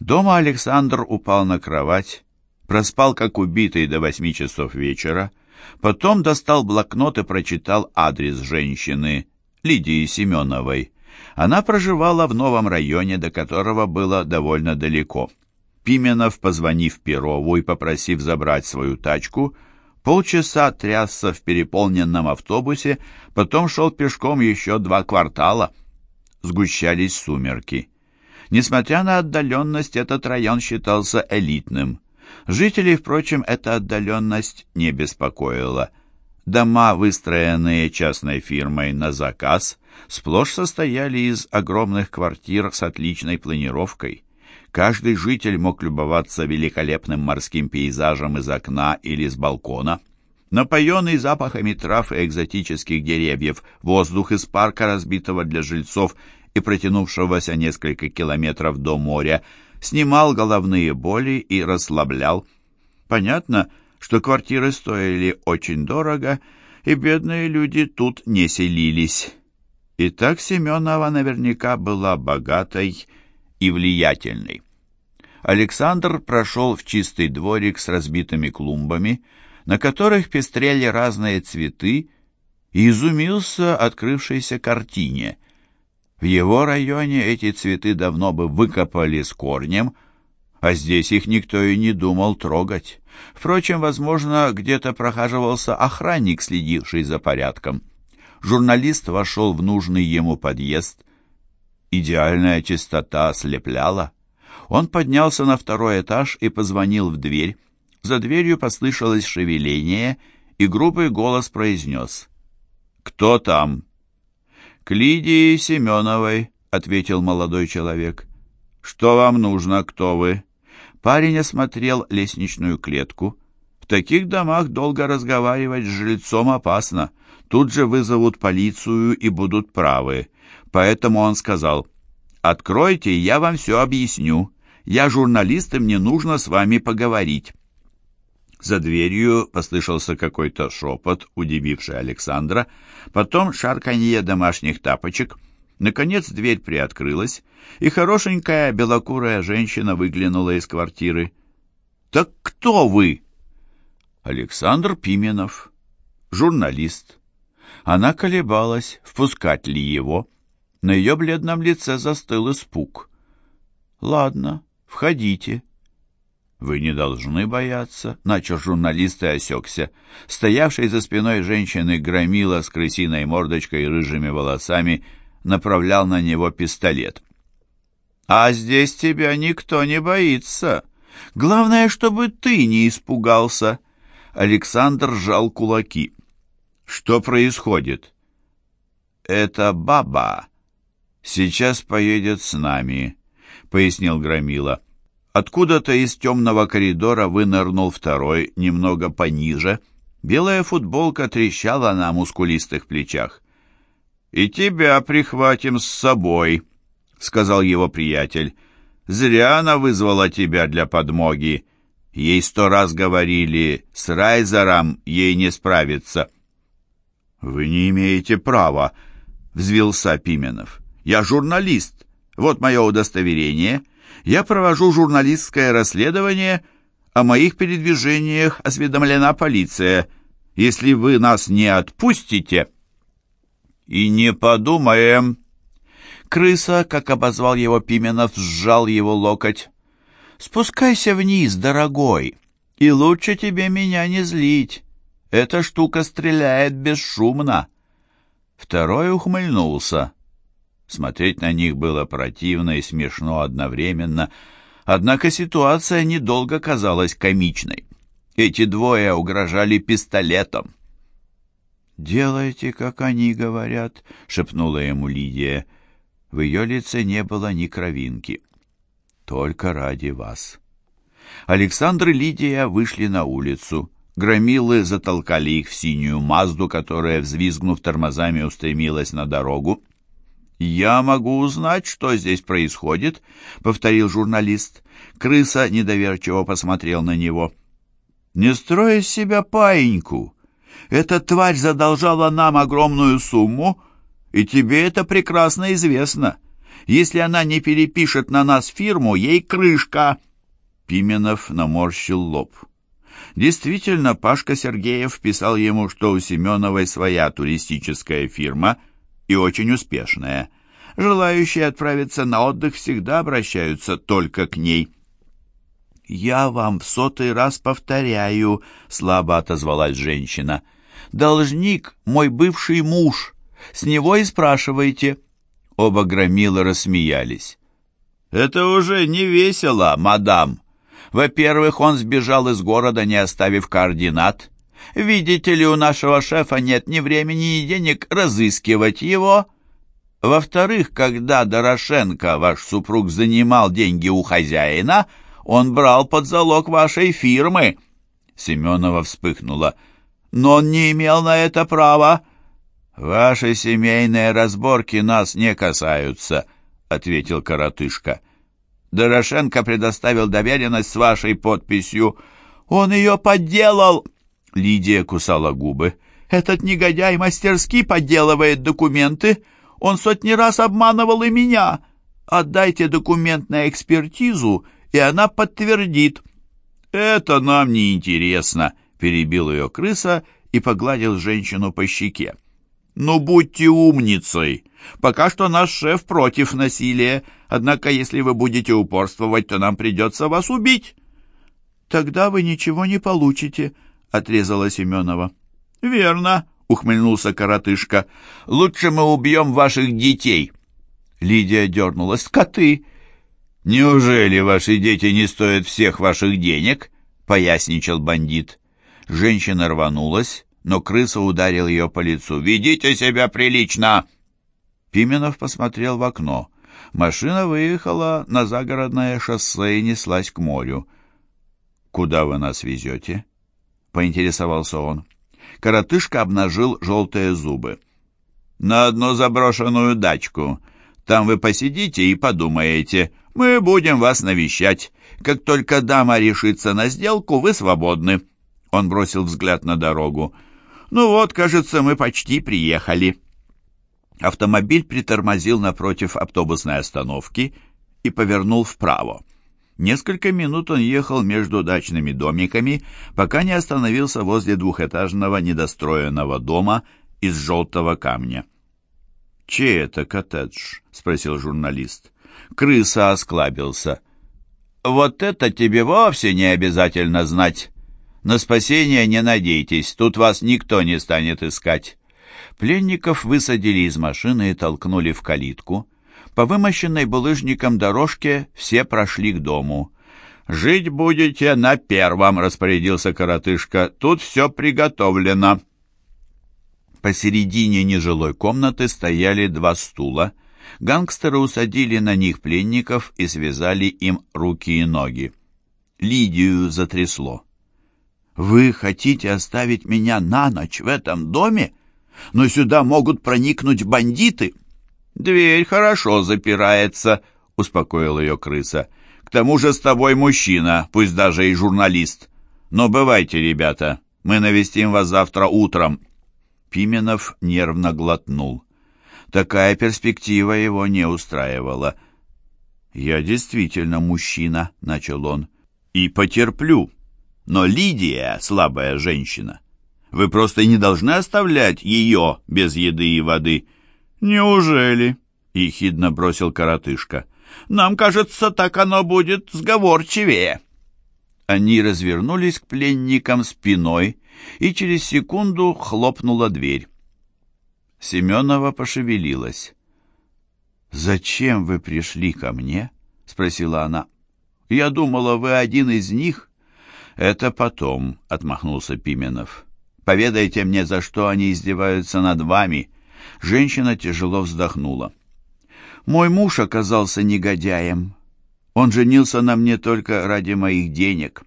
Дома Александр упал на кровать, проспал как убитый до восьми часов вечера, потом достал блокнот и прочитал адрес женщины, Лидии Семеновой. Она проживала в новом районе, до которого было довольно далеко. Пименов, позвонив Перову и попросив забрать свою тачку, полчаса трясся в переполненном автобусе, потом шел пешком еще два квартала. Сгущались сумерки. Несмотря на отдаленность, этот район считался элитным. Жителей, впрочем, эта отдаленность не беспокоила. Дома, выстроенные частной фирмой на заказ, сплошь состояли из огромных квартир с отличной планировкой. Каждый житель мог любоваться великолепным морским пейзажем из окна или с балкона. Напоенный запахами трав и экзотических деревьев, воздух из парка, разбитого для жильцов и протянувшегося несколько километров до моря, снимал головные боли и расслаблял. Понятно, что квартиры стоили очень дорого, и бедные люди тут не селились. И так Семенова наверняка была богатой и влиятельной. Александр прошел в чистый дворик с разбитыми клумбами, на которых пестрели разные цветы, и изумился открывшейся картине. В его районе эти цветы давно бы выкопали с корнем, а здесь их никто и не думал трогать. Впрочем, возможно, где-то прохаживался охранник, следивший за порядком. Журналист вошел в нужный ему подъезд. Идеальная чистота ослепляла. Он поднялся на второй этаж и позвонил в дверь. За дверью послышалось шевеление, и грубый голос произнес. «Кто там?» «К Лидии Семеновой», — ответил молодой человек. «Что вам нужно, кто вы?» Парень осмотрел лестничную клетку. В таких домах долго разговаривать с жильцом опасно. Тут же вызовут полицию и будут правы. Поэтому он сказал, «Откройте, я вам все объясню. Я журналист, и мне нужно с вами поговорить». За дверью послышался какой-то шепот, удививший Александра, потом шарканье домашних тапочек. Наконец дверь приоткрылась, и хорошенькая белокурая женщина выглянула из квартиры. «Так кто вы?» «Александр Пименов, журналист». Она колебалась, впускать ли его. На ее бледном лице застыл испуг. «Ладно, входите». «Вы не должны бояться», — начал журналист и осекся. Стоявший за спиной женщины громила с крысиной мордочкой и рыжими волосами направлял на него пистолет. «А здесь тебя никто не боится. Главное, чтобы ты не испугался». Александр сжал кулаки. «Что происходит?» «Это баба. Сейчас поедет с нами», — пояснил Громила. Откуда-то из темного коридора вынырнул второй, немного пониже. Белая футболка трещала на мускулистых плечах. «И тебя прихватим с собой», — сказал его приятель. «Зря она вызвала тебя для подмоги. Ей сто раз говорили, с Райзером ей не справиться». «Вы не имеете права», — взвился Пименов. «Я журналист. Вот мое удостоверение» я провожу журналистское расследование, о моих передвижениях осведомлена полиция. Если вы нас не отпустите...» «И не подумаем...» Крыса, как обозвал его Пименов, сжал его локоть. «Спускайся вниз, дорогой, и лучше тебе меня не злить. Эта штука стреляет бесшумно». Второй ухмыльнулся. Смотреть на них было противно и смешно одновременно, однако ситуация недолго казалась комичной. Эти двое угрожали пистолетом. «Делайте, как они говорят», — шепнула ему Лидия. В ее лице не было ни кровинки. «Только ради вас». Александр и Лидия вышли на улицу. Громилы затолкали их в синюю Мазду, которая, взвизгнув тормозами, устремилась на дорогу. «Я могу узнать, что здесь происходит», — повторил журналист. Крыса недоверчиво посмотрел на него. «Не строй из себя паиньку. Эта тварь задолжала нам огромную сумму, и тебе это прекрасно известно. Если она не перепишет на нас фирму, ей крышка!» Пименов наморщил лоб. Действительно, Пашка Сергеев писал ему, что у Семеновой своя туристическая фирма и очень успешная. Желающие отправиться на отдых всегда обращаются только к ней. «Я вам в сотый раз повторяю», — слабо отозвалась женщина. «Должник — мой бывший муж. С него и спрашивайте». Оба громила рассмеялись. «Это уже не весело, мадам. Во-первых, он сбежал из города, не оставив координат. Видите ли, у нашего шефа нет ни времени, ни денег разыскивать его. Во-вторых, когда Дорошенко, ваш супруг, занимал деньги у хозяина, он брал под залог вашей фирмы». Семенова вспыхнула. «Но он не имел на это права». «Ваши семейные разборки нас не касаются», — ответил коротышка. «Дорошенко предоставил доверенность с вашей подписью. Он ее подделал!» Лидия кусала губы. «Этот негодяй мастерски подделывает документы. Он сотни раз обманывал и меня. Отдайте документ на экспертизу, и она подтвердит». «Это нам не интересно», — перебил ее крыса и погладил женщину по щеке. «Ну, будьте умницей. Пока что наш шеф против насилия, однако если вы будете упорствовать, то нам придется вас убить». «Тогда вы ничего не получите», — отрезала Семенова. «Верно», — ухмыльнулся коротышка. «Лучше мы убьем ваших детей». Лидия дернулась. «Скоты!» «Неужели ваши дети не стоят всех ваших денег?» — поясничал бандит. Женщина рванулась, но крыса ударил ее по лицу. «Ведите себя прилично!» Пименов посмотрел в окно. Машина выехала на загородное шоссе и неслась к морю. «Куда вы нас везете?» — поинтересовался он. Коротышка обнажил желтые зубы. «На одну заброшенную дачку. Там вы посидите и подумаете. Мы будем вас навещать. Как только дама решится на сделку, вы свободны». Он бросил взгляд на дорогу. «Ну вот, кажется, мы почти приехали». Автомобиль притормозил напротив автобусной остановки и повернул вправо. Несколько минут он ехал между дачными домиками, пока не остановился возле двухэтажного недостроенного дома из желтого камня. «Чей это коттедж?» — спросил журналист. Крыса осклабился. «Вот это тебе вовсе не обязательно знать. На спасение не надейтесь, тут вас никто не станет искать». Пленников высадили из машины и толкнули в калитку. По вымощенной булыжником дорожке все прошли к дому. «Жить будете на первом», — распорядился коротышка. «Тут все приготовлено». Посередине нежилой комнаты стояли два стула. Гангстеры усадили на них пленников и связали им руки и ноги. Лидию затрясло. «Вы хотите оставить меня на ночь в этом доме? Но сюда могут проникнуть бандиты!» «Дверь хорошо запирается», — успокоил ее крыса. «К тому же с тобой мужчина, пусть даже и журналист. Но бывайте, ребята, мы навестим вас завтра утром». Пименов нервно глотнул. Такая перспектива его не устраивала. «Я действительно мужчина», — начал он, — «и потерплю». Но Лидия — слабая женщина. Вы просто не должны оставлять ее без еды и воды. Неужели? — ехидно бросил коротышка. Нам кажется, так оно будет сговорчивее. Они развернулись к пленникам спиной, и через секунду хлопнула дверь. Семенова пошевелилась. «Зачем вы пришли ко мне?» — спросила она. «Я думала, вы один из них». «Это потом», — отмахнулся Пименов. «Поведайте мне, за что они издеваются над вами». Женщина тяжело вздохнула. «Мой муж оказался негодяем. Он женился на мне только ради моих денег.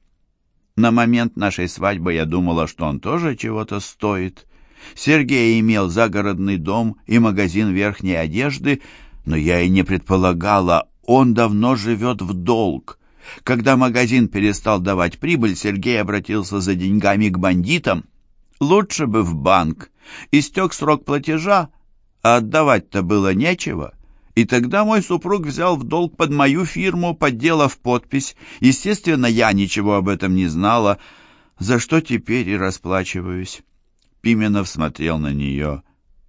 На момент нашей свадьбы я думала, что он тоже чего-то стоит. Сергей имел загородный дом и магазин верхней одежды, но я и не предполагала, он давно живет в долг. Когда магазин перестал давать прибыль, Сергей обратился за деньгами к бандитам. Лучше бы в банк. Истек срок платежа, а отдавать-то было нечего. И тогда мой супруг взял в долг под мою фирму, подделав подпись. Естественно, я ничего об этом не знала, за что теперь и расплачиваюсь. Пименов смотрел на нее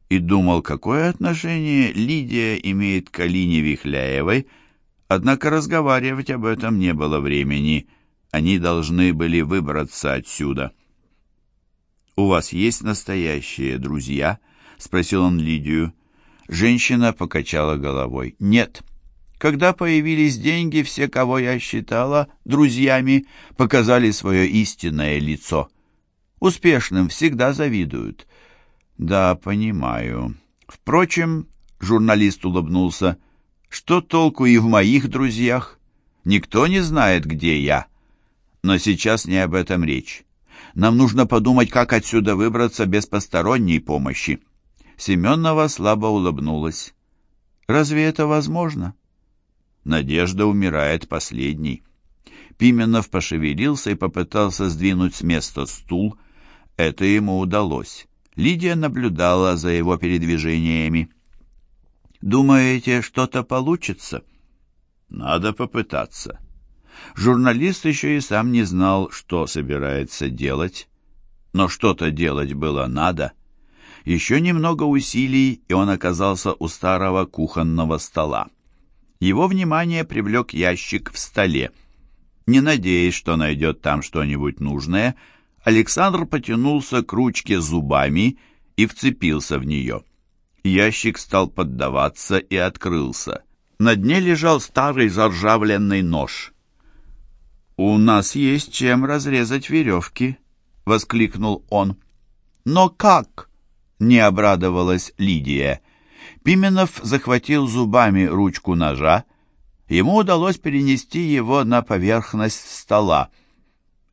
и думал, какое отношение Лидия имеет к Алине Вихляевой, однако разговаривать об этом не было времени. Они должны были выбраться отсюда. «У вас есть настоящие друзья?» — спросил он Лидию. Женщина покачала головой. «Нет. Когда появились деньги, все, кого я считала друзьями, показали свое истинное лицо. Успешным всегда завидуют». «Да, понимаю. Впрочем, — журналист улыбнулся, — что толку и в моих друзьях? Никто не знает, где я. Но сейчас не об этом речь. Нам нужно подумать, как отсюда выбраться без посторонней помощи». Семенова слабо улыбнулась. «Разве это возможно?» Надежда умирает последней. Пименов пошевелился и попытался сдвинуть с места стул. Это ему удалось. Лидия наблюдала за его передвижениями. «Думаете, что-то получится?» «Надо попытаться». Журналист еще и сам не знал, что собирается делать. Но что-то делать было надо. Еще немного усилий, и он оказался у старого кухонного стола. Его внимание привлек ящик в столе. Не надеясь, что найдет там что-нибудь нужное, Александр потянулся к ручке зубами и вцепился в нее. Ящик стал поддаваться и открылся. На дне лежал старый заржавленный нож. «У нас есть чем разрезать веревки», — воскликнул он. «Но как?» Не обрадовалась Лидия. Пименов захватил зубами ручку ножа. Ему удалось перенести его на поверхность стола.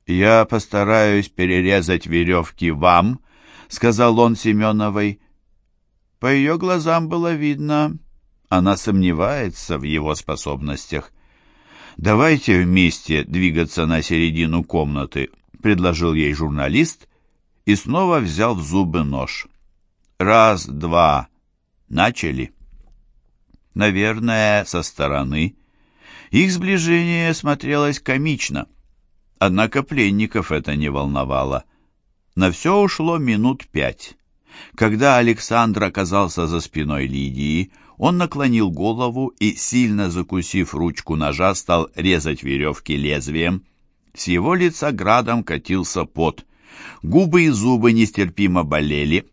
«Я постараюсь перерезать веревки вам», — сказал он Семеновой. По ее глазам было видно, она сомневается в его способностях. «Давайте вместе двигаться на середину комнаты», — предложил ей журналист и снова взял в зубы нож. Раз, два. Начали. Наверное, со стороны. Их сближение смотрелось комично. Однако пленников это не волновало. На все ушло минут пять. Когда Александр оказался за спиной Лидии, он наклонил голову и, сильно закусив ручку ножа, стал резать веревки лезвием. С его лица градом катился пот. Губы и зубы нестерпимо болели,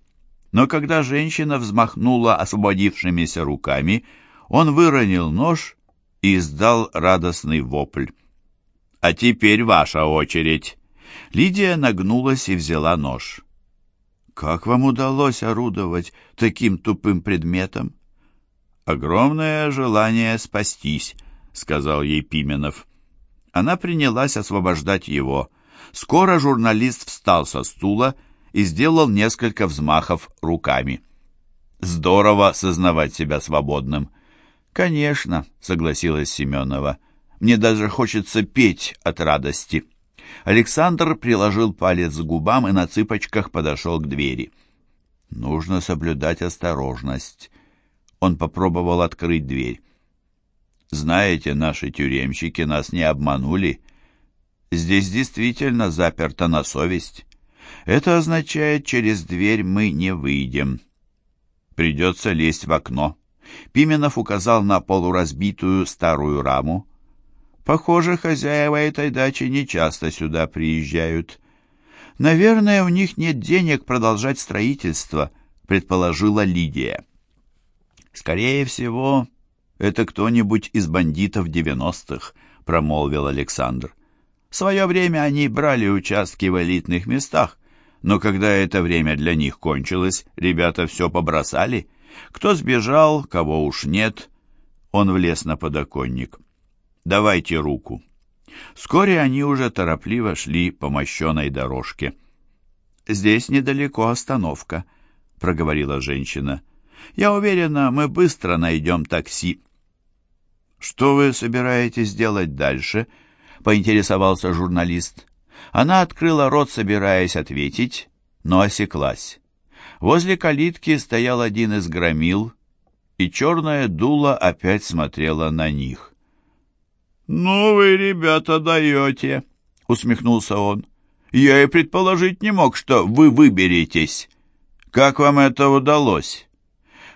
но когда женщина взмахнула освободившимися руками, он выронил нож и издал радостный вопль. «А теперь ваша очередь!» Лидия нагнулась и взяла нож. «Как вам удалось орудовать таким тупым предметом?» «Огромное желание спастись», — сказал ей Пименов. Она принялась освобождать его. Скоро журналист встал со стула и сделал несколько взмахов руками. Здорово сознавать себя свободным. «Конечно», — согласилась Семенова. «Мне даже хочется петь от радости». Александр приложил палец к губам и на цыпочках подошел к двери. «Нужно соблюдать осторожность». Он попробовал открыть дверь. «Знаете, наши тюремщики нас не обманули. Здесь действительно заперто на совесть. Это означает, через дверь мы не выйдем. Придется лезть в окно. Пименов указал на полуразбитую старую раму. Похоже, хозяева этой дачи не часто сюда приезжают. Наверное, у них нет денег продолжать строительство, предположила Лидия. Скорее всего, это кто-нибудь из бандитов девяностых, промолвил Александр. В свое время они брали участки в элитных местах, но когда это время для них кончилось, ребята все побросали. Кто сбежал, кого уж нет. Он влез на подоконник. «Давайте руку». Вскоре они уже торопливо шли по мощеной дорожке. «Здесь недалеко остановка», — проговорила женщина. «Я уверена, мы быстро найдем такси». «Что вы собираетесь делать дальше?» — поинтересовался журналист. Она открыла рот, собираясь ответить, но осеклась. Возле калитки стоял один из громил и черное дуло опять смотрело на них. «Ну вы, ребята, даете!» — усмехнулся он. «Я и предположить не мог, что вы выберетесь. Как вам это удалось?»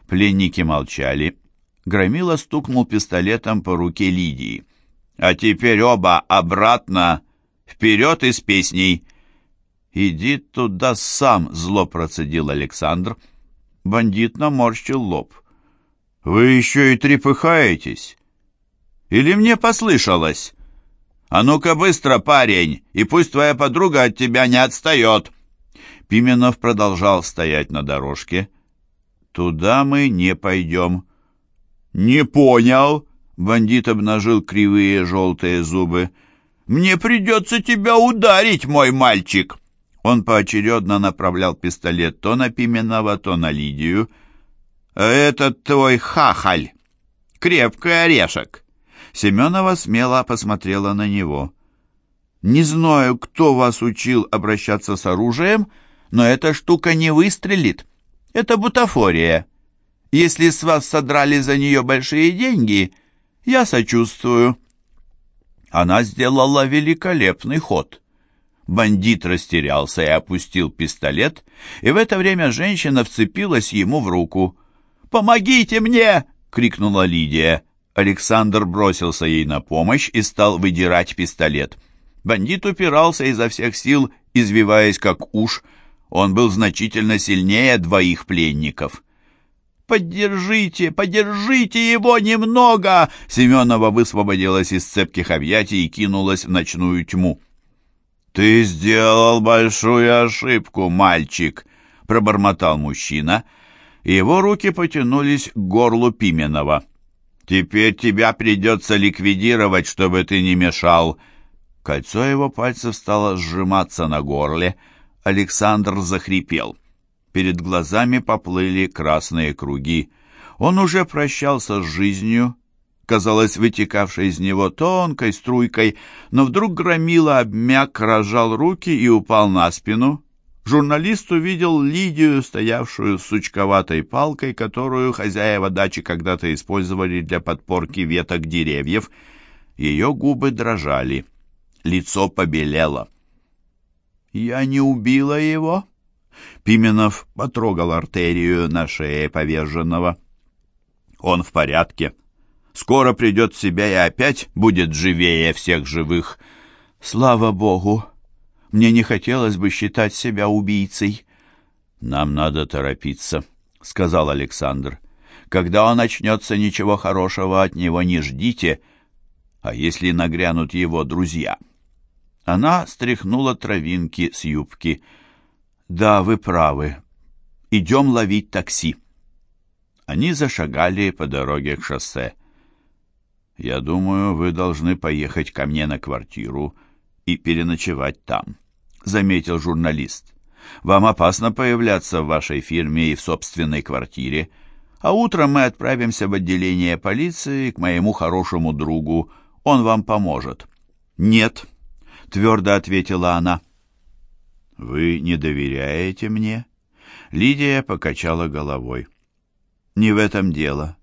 Пленники молчали. Громила стукнул пистолетом по руке Лидии. «А теперь оба обратно! Вперед и с песней!» «Иди туда сам!» — зло процедил Александр. Бандит наморщил лоб. «Вы еще и трепыхаетесь? Или мне послышалось? А ну-ка быстро, парень, и пусть твоя подруга от тебя не отстает!» Пименов продолжал стоять на дорожке. «Туда мы не пойдем». «Не понял!» — бандит обнажил кривые желтые зубы. «Мне придется тебя ударить, мой мальчик!» Он поочередно направлял пистолет то на Пименова, то на Лидию. «А этот твой хахаль! Крепкий орешек!» Семенова смело посмотрела на него. «Не знаю, кто вас учил обращаться с оружием, но эта штука не выстрелит. Это бутафория. Если с вас содрали за нее большие деньги, я сочувствую». Она сделала великолепный ход. Бандит растерялся и опустил пистолет, и в это время женщина вцепилась ему в руку. «Помогите мне!» — крикнула Лидия. Александр бросился ей на помощь и стал выдирать пистолет. Бандит упирался изо всех сил, извиваясь как уж. Он был значительно сильнее двоих пленников. «Поддержите, поддержите его немного!» Семенова высвободилась из цепких объятий и кинулась в ночную тьму. «Ты сделал большую ошибку, мальчик!» — пробормотал мужчина. Его руки потянулись к горлу Пименова. «Теперь тебя придется ликвидировать, чтобы ты не мешал!» Кольцо его пальцев стало сжиматься на горле. Александр захрипел. Перед глазами поплыли красные круги. Он уже прощался с жизнью, казалось, вытекавшей из него тонкой струйкой, но вдруг громила обмяк, разжал руки и упал на спину. Журналист увидел Лидию, стоявшую с сучковатой палкой, которую хозяева дачи когда-то использовали для подпорки веток деревьев. Ее губы дрожали, лицо побелело. «Я не убила его?» Пименов потрогал артерию на шее поверженного. «Он в порядке», Скоро придет в себя и опять будет живее всех живых. Слава Богу! Мне не хотелось бы считать себя убийцей. Нам надо торопиться, — сказал Александр. Когда он очнется, ничего хорошего от него не ждите. А если нагрянут его друзья? Она стряхнула травинки с юбки. Да, вы правы. Идем ловить такси. Они зашагали по дороге к шоссе. «Я думаю, вы должны поехать ко мне на квартиру и переночевать там», — заметил журналист. «Вам опасно появляться в вашей фирме и в собственной квартире, а утром мы отправимся в отделение полиции к моему хорошему другу. Он вам поможет». «Нет», — твердо ответила она. «Вы не доверяете мне?» Лидия покачала головой. «Не в этом дело.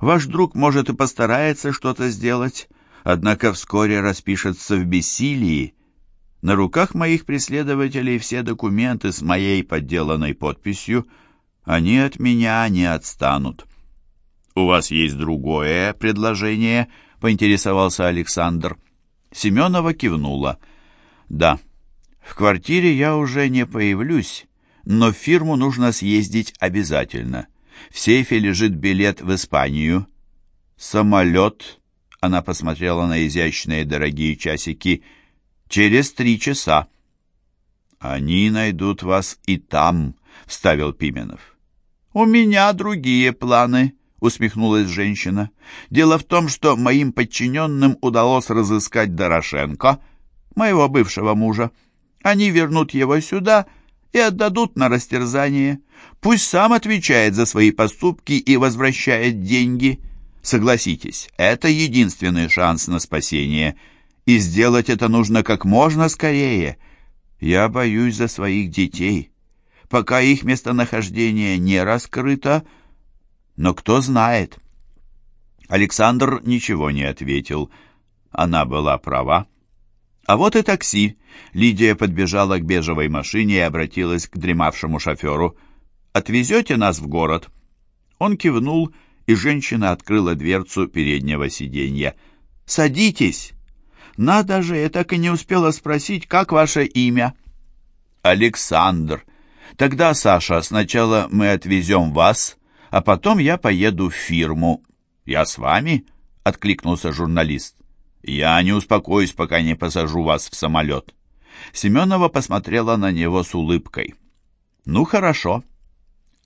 Ваш друг, может, и постарается что-то сделать, однако вскоре распишется в бессилии. На руках моих преследователей все документы с моей подделанной подписью. Они от меня не отстанут. «У вас есть другое предложение?» — поинтересовался Александр. Семенова кивнула. «Да, в квартире я уже не появлюсь, но в фирму нужно съездить обязательно». В сейфе лежит билет в Испанию. Самолет, она посмотрела на изящные дорогие часики, через три часа. Они найдут вас и там, вставил Пименов. У меня другие планы, усмехнулась женщина. Дело в том, что моим подчиненным удалось разыскать Дорошенко, моего бывшего мужа. Они вернут его сюда и отдадут на растерзание. Пусть сам отвечает за свои поступки и возвращает деньги. Согласитесь, это единственный шанс на спасение, и сделать это нужно как можно скорее. Я боюсь за своих детей. Пока их местонахождение не раскрыто, Но кто знает? Александр ничего не ответил. Она была права. А вот и такси. Лидия подбежала к бежевой машине и обратилась к дремавшему шоферу. «Отвезете нас в город?» Он кивнул, и женщина открыла дверцу переднего сиденья. «Садитесь!» «Надо же, я так и не успела спросить, как ваше имя?» «Александр. Тогда, Саша, сначала мы отвезем вас, а потом я поеду в фирму». «Я с вами?» — откликнулся журналист. «Я не успокоюсь, пока не посажу вас в самолет». Семенова посмотрела на него с улыбкой. «Ну, хорошо».